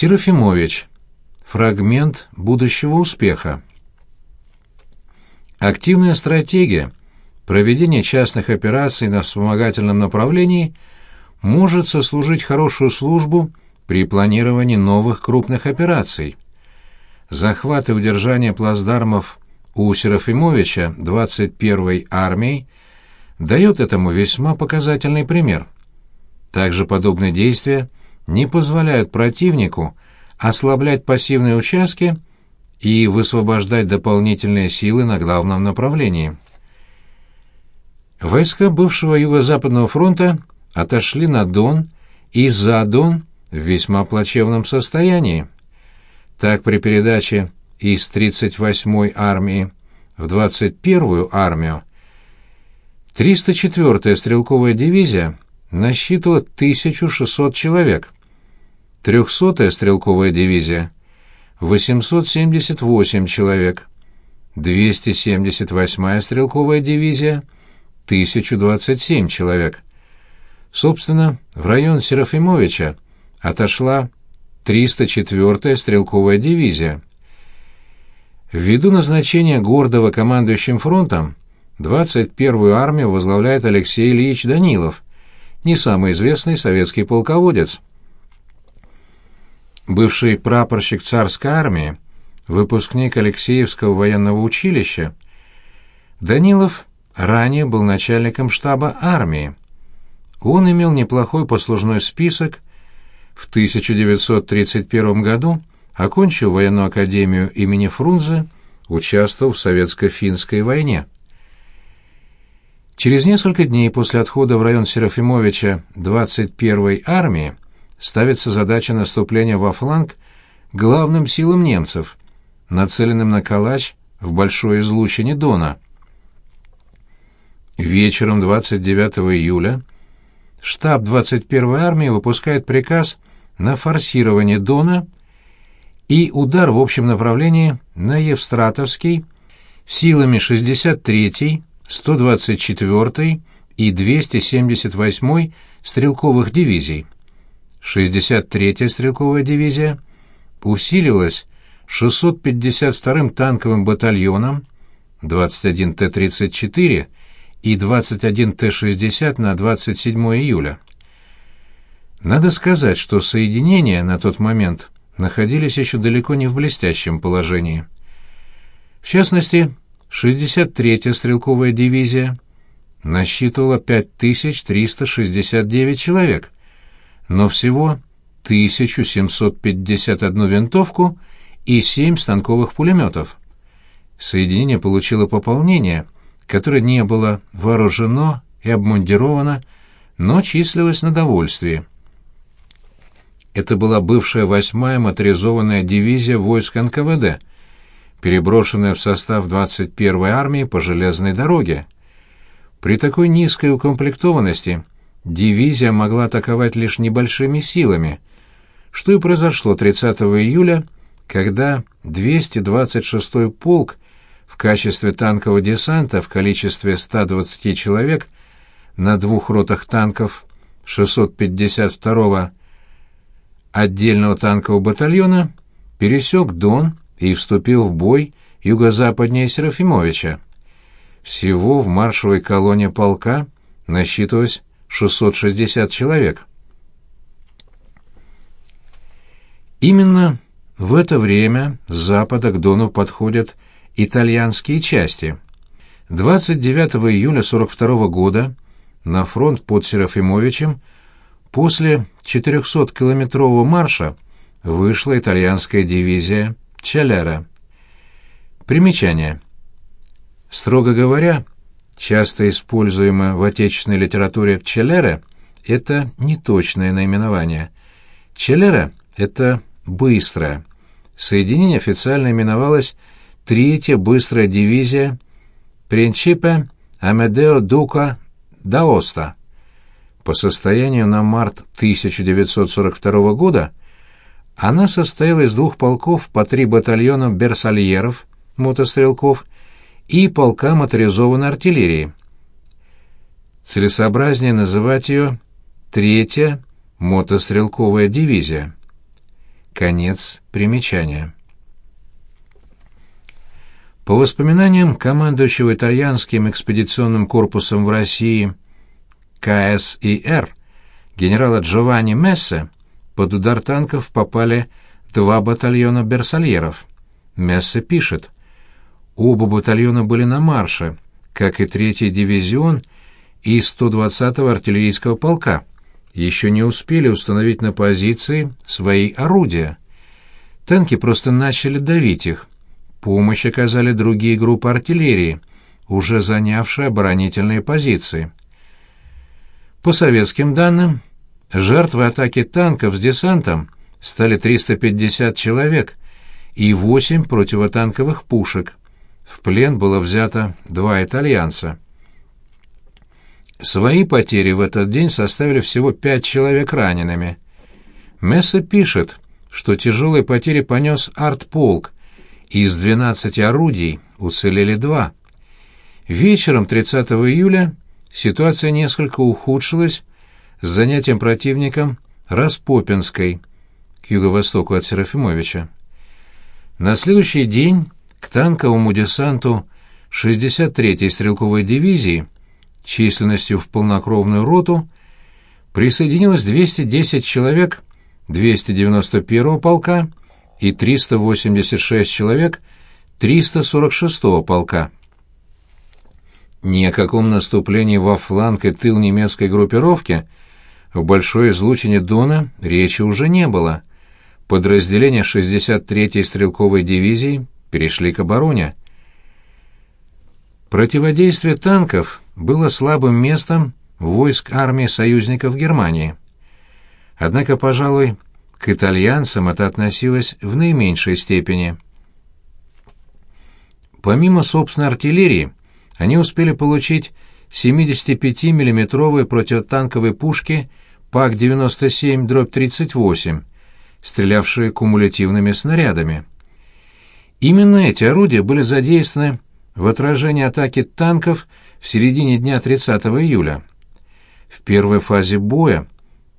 Серафимович. Фрагмент будущего успеха. Активная стратегия проведения частных операций на вспомогательном направлении может сослужить хорошую службу при планировании новых крупных операций. Захват и удержание плацдармов у Серафимовича 21-й армией дает этому весьма показательный пример. Также подобные действия не позволяют противнику ослаблять пассивные участки и высвобождать дополнительные силы на главном направлении. Войска бывшего Юго-Западного фронта отошли на Дон и за Дон в весьма плачевном состоянии. Так при передаче из 38-й армии в 21-ю армию 304-я стрелковая дивизия насчитывала 1600 человек – 300-я стрелковая дивизия — 878 человек, 278-я стрелковая дивизия — 1027 человек. Собственно, в район Серафимовича отошла 304-я стрелковая дивизия. Ввиду назначения Гордова командующим фронтом, 21-ю армию возглавляет Алексей Ильич Данилов, не самый известный советский полководец бывший прапорщик царской армии, выпускник Алексеевского военного училища, Данилов ранее был начальником штаба армии. Он имел неплохой послужной список, в 1931 году окончил военную академию имени Фрунзе, участвовал в советско-финской войне. Через несколько дней после отхода в район Серафимовича 21-й армии ставится задача наступления во фланг главным силам немцев, нацеленным на Калач в большой излучине Дона. Вечером 29 июля штаб 21-й армии выпускает приказ на форсирование Дона и удар в общем направлении на Евстратовский силами 63-й, 124-й и 278-й стрелковых дивизий. 63-я стрелковая дивизия усилилась 652-м танковым батальоном 21Т-34 и 21Т-60 на 27 июля. Надо сказать, что соединения на тот момент находились еще далеко не в блестящем положении. В частности, 63-я стрелковая дивизия насчитывала 5369 человек – но всего 1751 винтовку и 7 станковых пулеметов. Соединение получило пополнение, которое не было вооружено и обмундировано, но числилось на довольствии. Это была бывшая восьмая моторизованная дивизия войск НКВД, переброшенная в состав 21-й армии по железной дороге. При такой низкой укомплектованности дивизия могла атаковать лишь небольшими силами, что и произошло 30 июля, когда 226-й полк в качестве танкового десанта в количестве 120 человек на двух ротах танков 652-го отдельного танкового батальона пересек Дон и вступил в бой юго-западнее Серафимовича. Всего в маршевой колонне полка насчитывалось 660 человек. Именно в это время с запада к Дону подходят итальянские части. 29 июля 42 года на фронт под Серафимовичем после 400-километрового марша вышла итальянская дивизия Чалера. Примечание. Строго говоря, часто используемое в отечественной литературе «челере» — это неточное наименование. «Челера» — это «быстрая». Соединение официально именовалось «Третья быстрая дивизия Принчипе Амедео Дука Даоста». По состоянию на март 1942 года она состояла из двух полков по три батальона берсальеров, мотострелков, и полка моторизованной артиллерии. Целесообразнее называть ее «Третья мотострелковая дивизия». Конец примечания. По воспоминаниям командующего итальянским экспедиционным корпусом в России КСИР генерала Джованни Мессе, под удар танков попали два батальона берсальеров. Мессе пишет, оба батальона были на марше, как и третий дивизион и 120-го артиллерийского полка, еще не успели установить на позиции свои орудия. Танки просто начали давить их. Помощь оказали другие группы артиллерии, уже занявшие оборонительные позиции. По советским данным, жертвой атаки танков с десантом стали 350 человек и 8 противотанковых пушек. В плен было взято два итальянца. Свои потери в этот день составили всего пять человек ранеными. Месса пишет, что тяжелые потери понес артполк, и из 12 орудий уцелели два. Вечером 30 июля ситуация несколько ухудшилась с занятием противником Распопинской, к юго-востоку от Серафимовича. На следующий день к танковому десанту 63-й стрелковой дивизии численностью в полнокровную роту присоединилось 210 человек 291-го полка и 386 человек 346-го полка. Ни о каком наступлении во фланг и тыл немецкой группировки в большой излучине Дона речи уже не было. Подразделения 63-й стрелковой дивизии перешли к обороне. Противодействие танков было слабым местом войск армии союзников Германии. Однако, пожалуй, к итальянцам это относилось в наименьшей степени. Помимо собственной артиллерии, они успели получить 75 миллиметровые противотанковые пушки ПАК-97-38, стрелявшие кумулятивными снарядами. Именно эти орудия были задействованы в отражении атаки танков в середине дня 30 июля. В первой фазе боя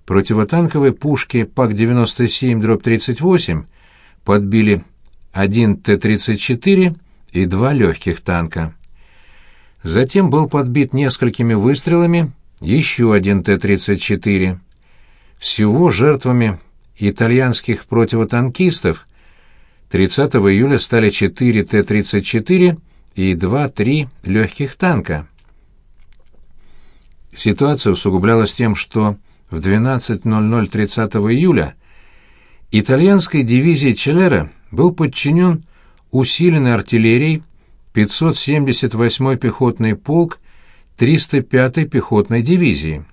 противотанковые пушки ПАК-97-38 подбили один Т-34 и два легких танка. Затем был подбит несколькими выстрелами еще один Т-34. Всего жертвами итальянских противотанкистов 30 июля стали 4 Т-34 и 2-3 легких танка. Ситуация усугублялась тем, что в 12.00 30 июля итальянской дивизии Челлера был подчинен усиленной артиллерией 578-й пехотный полк 305-й пехотной дивизии.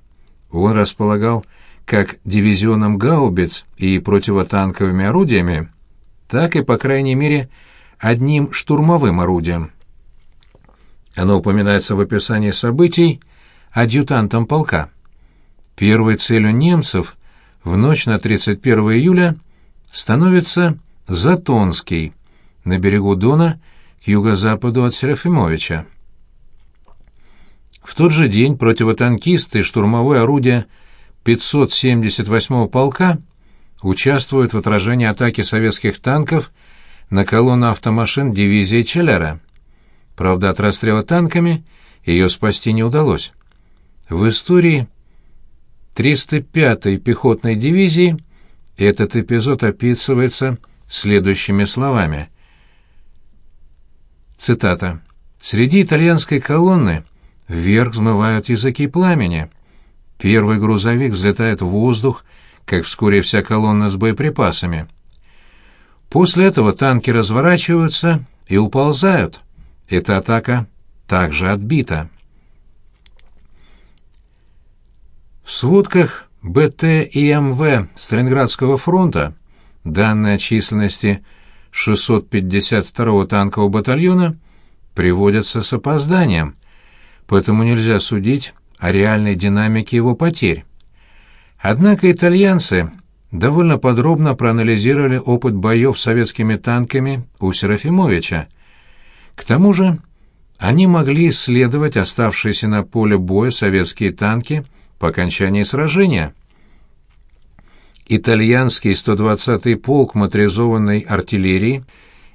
Он располагал как дивизионом гаубиц и противотанковыми орудиями, так и, по крайней мере, одним штурмовым орудием. Оно упоминается в описании событий адъютантом полка. Первой целью немцев в ночь на 31 июля становится Затонский, на берегу Дона, к юго-западу от Серафимовича. В тот же день противотанкисты и штурмовое орудие 578-го полка участвуют в отражении атаки советских танков на колонну автомашин дивизии Челлера. Правда, от расстрела танками ее спасти не удалось. В истории 305-й пехотной дивизии этот эпизод описывается следующими словами. Цитата. «Среди итальянской колонны вверх взмывают языки пламени. Первый грузовик взлетает в воздух, как вскоре вся колонна с боеприпасами. После этого танки разворачиваются и уползают. Эта атака также отбита. В сводках БТ и МВ Сталинградского фронта данные о численности 652-го танкового батальона приводятся с опозданием, поэтому нельзя судить о реальной динамике его потерь. Однако итальянцы довольно подробно проанализировали опыт боев с советскими танками у Серафимовича, к тому же они могли исследовать оставшиеся на поле боя советские танки по окончании сражения. итальянский 120-й полк моторизованной артиллерии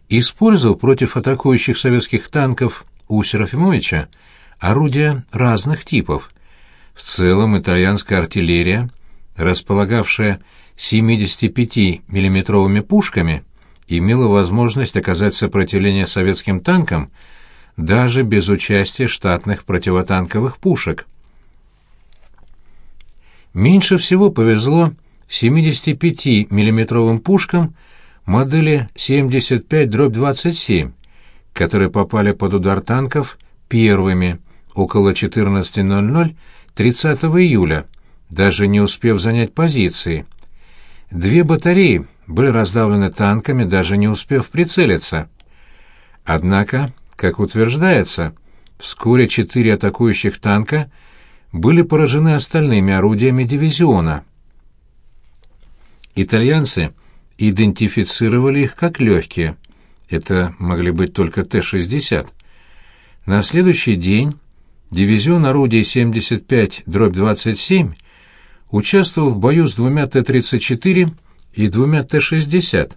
использовал против атакующих советских танков у Серафимовича орудия разных типов. В целом итальянская артиллерия, располагавшая 75 миллиметровыми пушками, имела возможность оказать сопротивление советским танкам даже без участия штатных противотанковых пушек. Меньше всего повезло 75 миллиметровым пушкам модели 75-27, которые попали под удар танков первыми около 14.00 30 июля, даже не успев занять позиции. Две батареи были раздавлены танками, даже не успев прицелиться. Однако, как утверждается, вскоре четыре атакующих танка были поражены остальными орудиями дивизиона. Итальянцы идентифицировали их как легкие. Это могли быть только Т-60. На следующий день дивизион орудий 75-27 участвовал в бою с двумя Т-34 и двумя Т-60,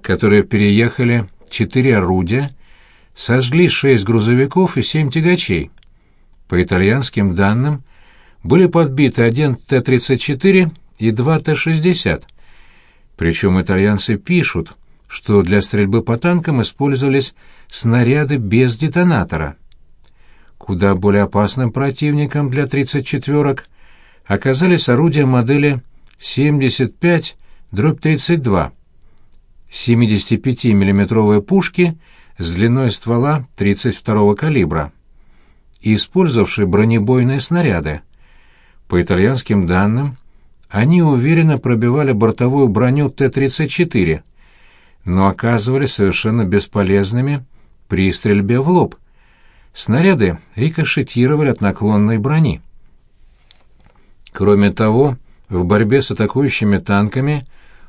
которые переехали четыре орудия, сожгли шесть грузовиков и семь тягачей. По итальянским данным, были подбиты один Т-34 и два Т-60. Причем итальянцы пишут, что для стрельбы по танкам использовались снаряды без детонатора. Куда более опасным противником для 34-ок оказались орудия модели 75-32, 75 миллиметровые пушки с длиной ствола 32 калибра, использовавшие бронебойные снаряды. По итальянским данным, они уверенно пробивали бортовую броню Т-34, но оказывались совершенно бесполезными при стрельбе в лоб. Снаряды рикошетировали от наклонной брони. Кроме того, в борьбе с атакующими танками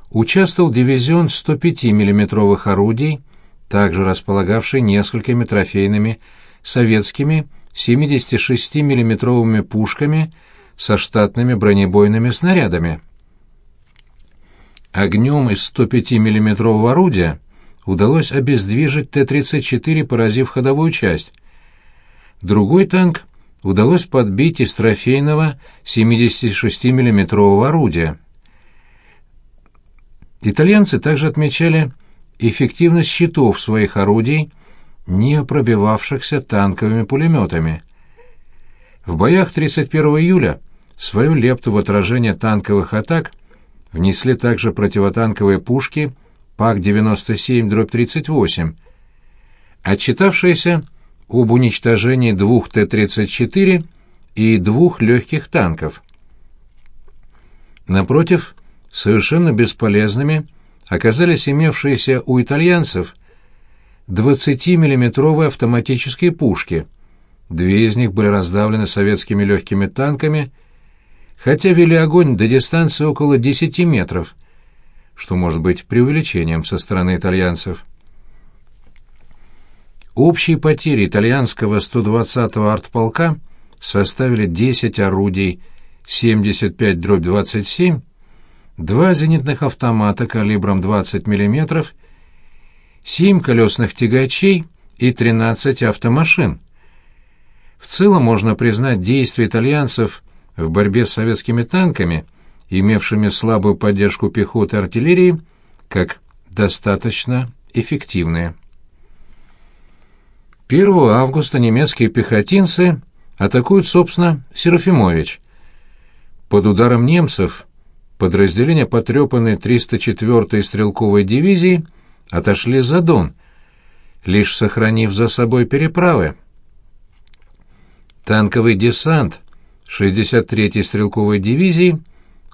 участвовал дивизион 105 миллиметровых орудий, также располагавший несколькими трофейными советскими 76 миллиметровыми пушками со штатными бронебойными снарядами. Огнем из 105 миллиметрового орудия удалось обездвижить Т-34, поразив ходовую часть. Другой танк удалось подбить из трофейного 76 миллиметрового орудия. Итальянцы также отмечали эффективность щитов своих орудий, не пробивавшихся танковыми пулеметами. В боях 31 июля Свою лепту в отражение танковых атак внесли также противотанковые пушки ПАК-97-38, отчитавшиеся об уничтожении двух Т-34 и двух легких танков. Напротив, совершенно бесполезными оказались имевшиеся у итальянцев 20-миллиметровые автоматические пушки. Две из них были раздавлены советскими легкими танками хотя вели огонь до дистанции около 10 метров, что может быть преувеличением со стороны итальянцев. Общие потери итальянского 120-го артполка составили 10 орудий 75-27, два зенитных автомата калибром 20 мм, 7 колесных тягачей и 13 автомашин. В целом можно признать действия итальянцев в борьбе с советскими танками, имевшими слабую поддержку пехоты и артиллерии, как достаточно эффективные. 1 августа немецкие пехотинцы атакуют, собственно, Серафимович. Под ударом немцев подразделения потрепанной 304-й стрелковой дивизии отошли за Дон, лишь сохранив за собой переправы. Танковый десант 63-й стрелковой дивизии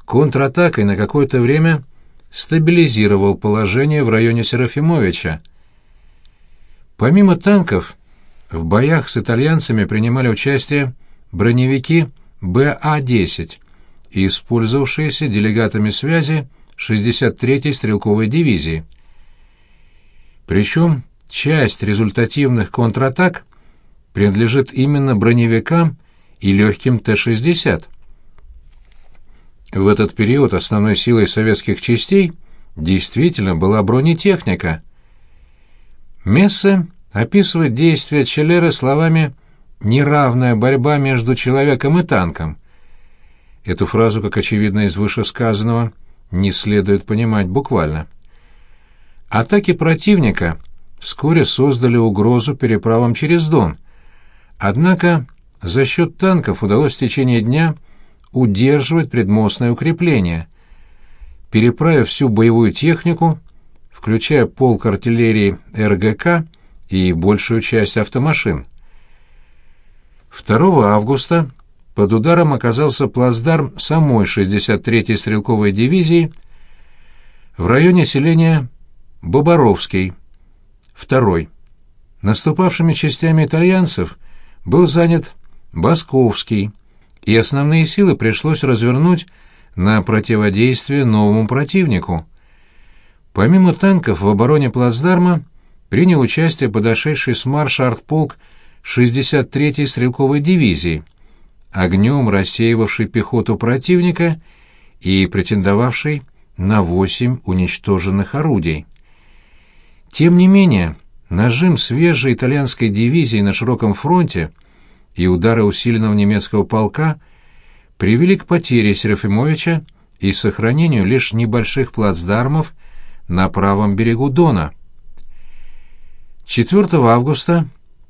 контратакой на какое-то время стабилизировал положение в районе Серафимовича. Помимо танков, в боях с итальянцами принимали участие броневики БА-10, использовавшиеся делегатами связи 63-й стрелковой дивизии. Причем часть результативных контратак принадлежит именно броневикам и легким Т-60. В этот период основной силой советских частей действительно была бронетехника. Мессе описывает действия Челлера словами «неравная борьба между человеком и танком». Эту фразу, как очевидно из вышесказанного, не следует понимать буквально. Атаки противника вскоре создали угрозу переправам через Дон. Однако за счет танков удалось в течение дня удерживать предмостное укрепление. Переправив всю боевую технику, включая полк артиллерии РГК и большую часть автомашин. 2 августа под ударом оказался плацдарм самой 63-й стрелковой дивизии в районе селения Боборовский. Второй. Наступавшими частями итальянцев был занят Басковский, и основные силы пришлось развернуть на противодействие новому противнику. Помимо танков в обороне плацдарма принял участие подошедший с марша артполк 63-й стрелковой дивизии, огнем рассеивавший пехоту противника и претендовавший на восемь уничтоженных орудий. Тем не менее, нажим свежей итальянской дивизии на широком фронте и удары усиленного немецкого полка привели к потере Серафимовича и сохранению лишь небольших плацдармов на правом берегу Дона. 4 августа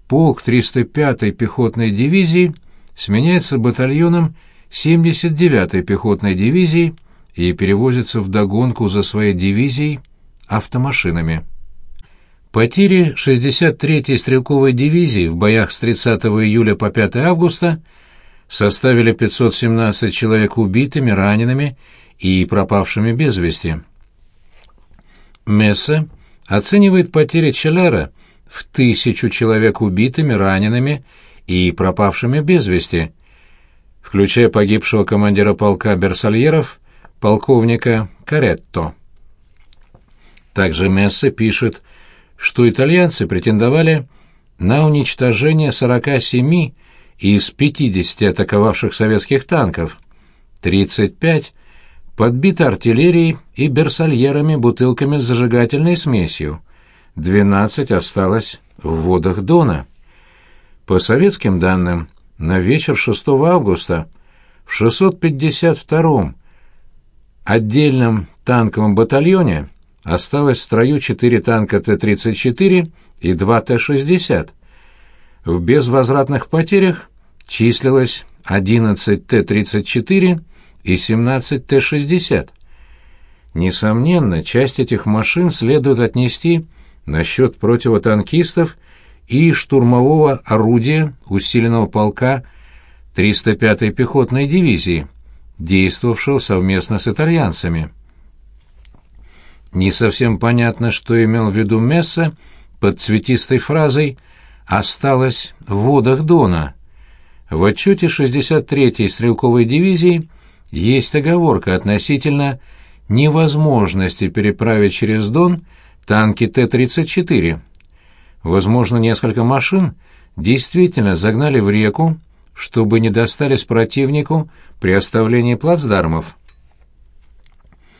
полк 305-й пехотной дивизии сменяется батальоном 79-й пехотной дивизии и перевозится в догонку за своей дивизией автомашинами. Потери 63-й стрелковой дивизии в боях с 30 июля по 5 августа составили 517 человек убитыми, ранеными и пропавшими без вести. Месса оценивает потери Челлера в тысячу человек убитыми, ранеными и пропавшими без вести, включая погибшего командира полка Берсальеров, полковника Каретто. Также Месса пишет, что итальянцы претендовали на уничтожение 47 из 50 атаковавших советских танков, 35 подбиты артиллерией и берсальерами бутылками с зажигательной смесью, 12 осталось в водах Дона. По советским данным, на вечер 6 августа в 652-м отдельном танковом батальоне осталось в строю 4 танка Т-34 и 2 Т-60. В безвозвратных потерях числилось 11 Т-34 и 17 Т-60. Несомненно, часть этих машин следует отнести на счет противотанкистов и штурмового орудия усиленного полка 305-й пехотной дивизии, действовавшего совместно с итальянцами. Не совсем понятно, что имел в виду Месса под цветистой фразой «осталось в водах Дона». В отчете 63-й стрелковой дивизии есть оговорка относительно невозможности переправить через Дон танки Т-34. Возможно, несколько машин действительно загнали в реку, чтобы не достались противнику при оставлении плацдармов.